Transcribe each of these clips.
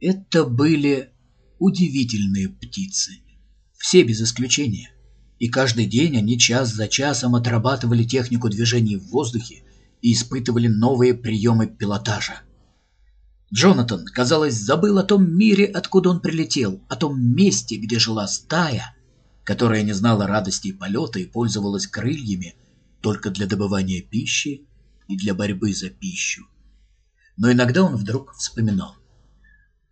Это были удивительные птицы, все без исключения. И каждый день они час за часом отрабатывали технику движений в воздухе и испытывали новые приемы пилотажа. Джонатан, казалось, забыл о том мире, откуда он прилетел, о том месте, где жила стая, которая не знала радости полета и пользовалась крыльями только для добывания пищи и для борьбы за пищу. Но иногда он вдруг вспоминал.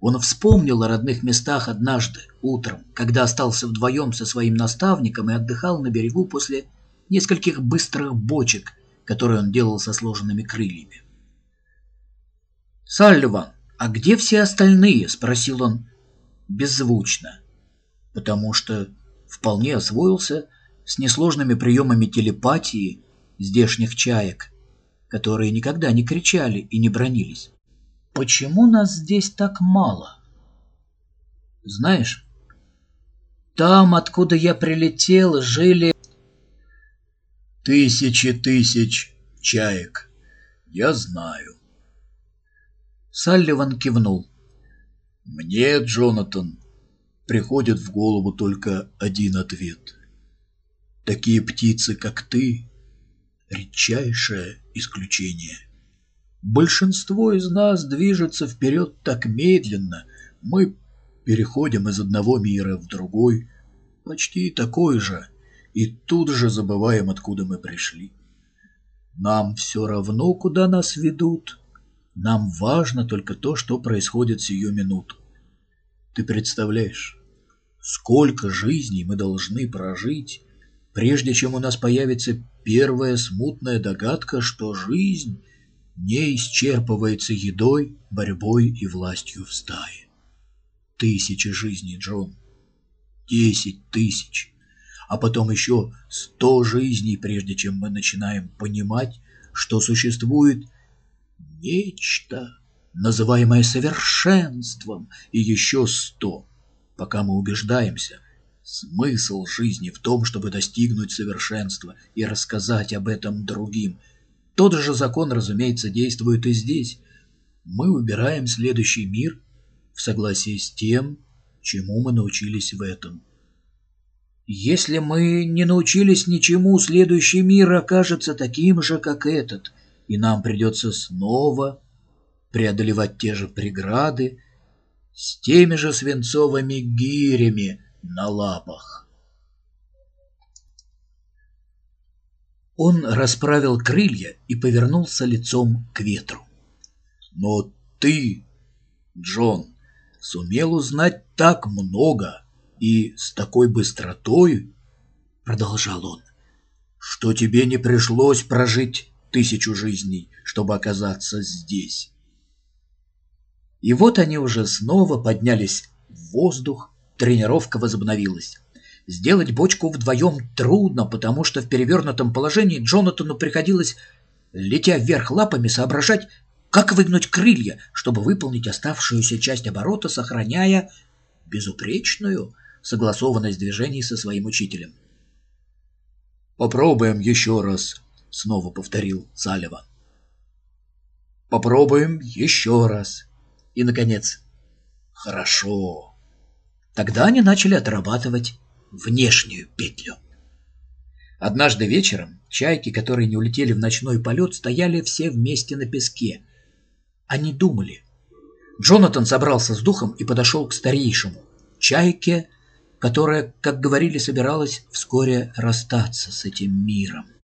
Он вспомнил о родных местах однажды, утром, когда остался вдвоем со своим наставником и отдыхал на берегу после нескольких быстрых бочек, которые он делал со сложенными крыльями. «Салливан, а где все остальные?» — спросил он беззвучно, потому что вполне освоился с несложными приемами телепатии здешних чаек, которые никогда не кричали и не бронились. «Почему нас здесь так мало?» «Знаешь, там, откуда я прилетел, жили...» «Тысячи тысяч чаек, я знаю». Салливан кивнул. «Мне, Джонатан, приходит в голову только один ответ. Такие птицы, как ты, редчайшее исключение. Большинство из нас движется вперед так медленно, мы переходим из одного мира в другой, почти такой же, и тут же забываем, откуда мы пришли. Нам все равно, куда нас ведут, нам важно только то, что происходит сию минуту. Ты представляешь, сколько жизней мы должны прожить, прежде чем у нас появится первая смутная догадка, что жизнь не исчерпывается едой, борьбой и властью в стае. Тысячи жизней, Джон. Десять тысяч. А потом еще сто жизней, прежде чем мы начинаем понимать, что существует нечто, называемое совершенством, и еще сто, пока мы убеждаемся, смысл жизни в том, чтобы достигнуть совершенства и рассказать об этом другим. Тот же закон, разумеется, действует и здесь. Мы выбираем следующий мир в согласии с тем, чему мы научились в этом. Если мы не научились ничему, следующий мир окажется таким же, как этот – и нам придется снова преодолевать те же преграды с теми же свинцовыми гирями на лапах. Он расправил крылья и повернулся лицом к ветру. «Но ты, Джон, сумел узнать так много и с такой быстротой, — продолжал он, — что тебе не пришлось прожить тысячу жизней, чтобы оказаться здесь. И вот они уже снова поднялись в воздух, тренировка возобновилась. Сделать бочку вдвоем трудно, потому что в перевернутом положении Джонатану приходилось, летя вверх лапами, соображать, как выгнуть крылья, чтобы выполнить оставшуюся часть оборота, сохраняя безупречную согласованность движений со своим учителем. «Попробуем еще раз», — снова повторил Салливан. «Попробуем еще раз. И, наконец, хорошо». Тогда они начали отрабатывать внешнюю петлю. Однажды вечером чайки, которые не улетели в ночной полет, стояли все вместе на песке. Они думали. Джонатан собрался с духом и подошел к старейшему, чайке, которая, как говорили, собиралась вскоре расстаться с этим миром.